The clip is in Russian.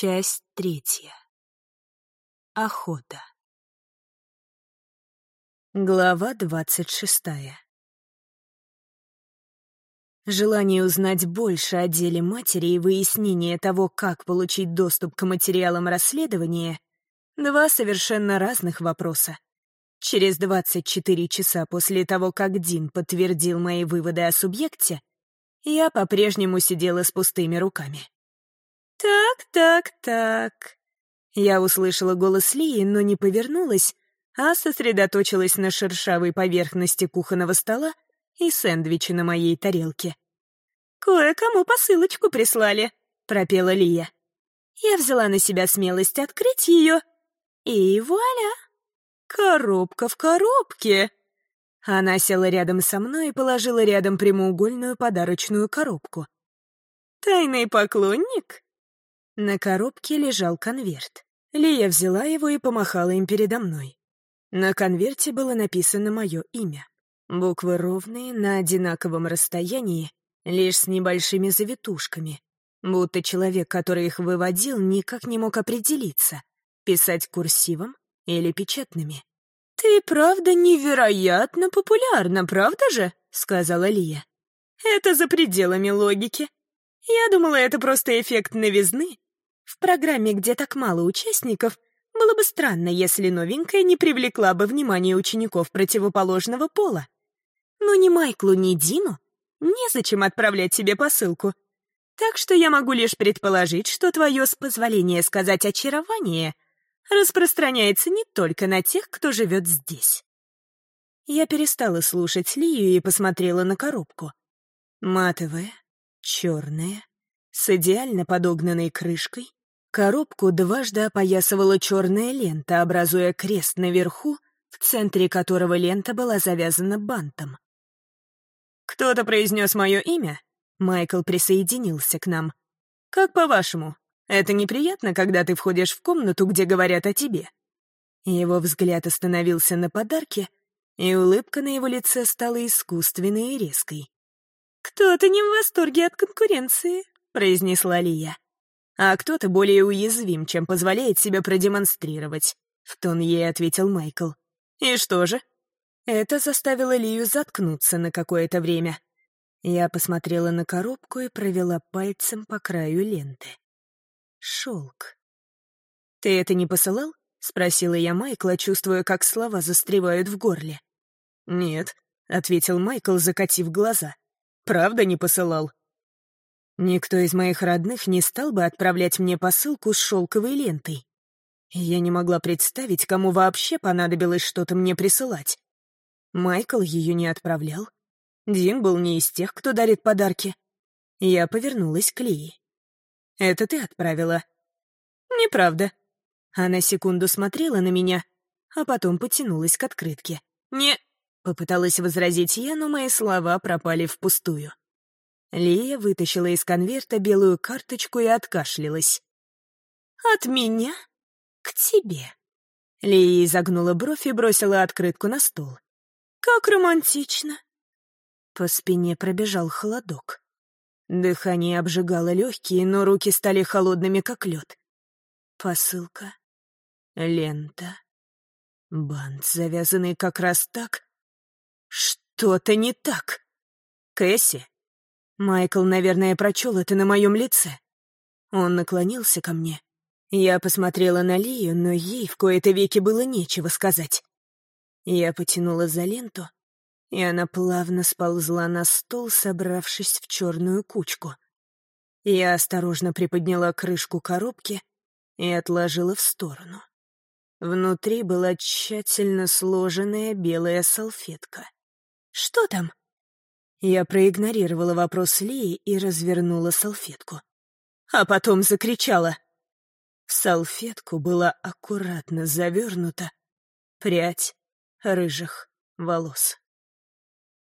Часть третья. Охота. Глава двадцать шестая. Желание узнать больше о деле матери и выяснение того, как получить доступ к материалам расследования — два совершенно разных вопроса. Через 24 часа после того, как Дин подтвердил мои выводы о субъекте, я по-прежнему сидела с пустыми руками. «Так, так, так». Я услышала голос Лии, но не повернулась, а сосредоточилась на шершавой поверхности кухонного стола и сэндвиче на моей тарелке. «Кое-кому посылочку прислали», — пропела Лия. Я взяла на себя смелость открыть ее, и вуаля! Коробка в коробке! Она села рядом со мной и положила рядом прямоугольную подарочную коробку. «Тайный поклонник?» На коробке лежал конверт. Лия взяла его и помахала им передо мной. На конверте было написано мое имя. Буквы ровные, на одинаковом расстоянии, лишь с небольшими завитушками. Будто человек, который их выводил, никак не мог определиться, писать курсивом или печатными. «Ты правда невероятно популярна, правда же?» — сказала Лия. «Это за пределами логики. Я думала, это просто эффект новизны, в программе, где так мало участников, было бы странно, если новенькая не привлекла бы внимание учеников противоположного пола. Но ни Майклу, ни Дину незачем отправлять тебе посылку. Так что я могу лишь предположить, что твое, с позволения сказать, очарование распространяется не только на тех, кто живет здесь. Я перестала слушать Лию и посмотрела на коробку. Матовая, черная, с идеально подогнанной крышкой, Коробку дважды опоясывала черная лента, образуя крест наверху, в центре которого лента была завязана бантом. «Кто-то произнес мое имя?» Майкл присоединился к нам. «Как по-вашему, это неприятно, когда ты входишь в комнату, где говорят о тебе?» Его взгляд остановился на подарке, и улыбка на его лице стала искусственной и резкой. «Кто-то не в восторге от конкуренции», — произнесла Лия а кто-то более уязвим, чем позволяет себе продемонстрировать», — в тон ей ответил Майкл. «И что же?» Это заставило Лию заткнуться на какое-то время. Я посмотрела на коробку и провела пальцем по краю ленты. Шелк. «Ты это не посылал?» — спросила я Майкла, чувствуя, как слова застревают в горле. «Нет», — ответил Майкл, закатив глаза. «Правда не посылал?» Никто из моих родных не стал бы отправлять мне посылку с шелковой лентой. Я не могла представить, кому вообще понадобилось что-то мне присылать. Майкл ее не отправлял. Дин был не из тех, кто дарит подарки. Я повернулась к Лии. «Это ты отправила?» «Неправда». Она секунду смотрела на меня, а потом потянулась к открытке. «Не...» — попыталась возразить я, но мои слова пропали впустую. Лия вытащила из конверта белую карточку и откашлялась. «От меня к тебе». Лия изогнула бровь и бросила открытку на стол. «Как романтично!» По спине пробежал холодок. Дыхание обжигало легкие, но руки стали холодными, как лед. Посылка, лента, бант, завязанный как раз так. Что-то не так. Кэсси, Майкл, наверное, прочел это на моем лице. Он наклонился ко мне. Я посмотрела на Лию, но ей в кои-то веки было нечего сказать. Я потянула за ленту, и она плавно сползла на стол, собравшись в черную кучку. Я осторожно приподняла крышку коробки и отложила в сторону. Внутри была тщательно сложенная белая салфетка. «Что там?» Я проигнорировала вопрос Лии и развернула салфетку. А потом закричала. В салфетку была аккуратно завернута прядь рыжих волос.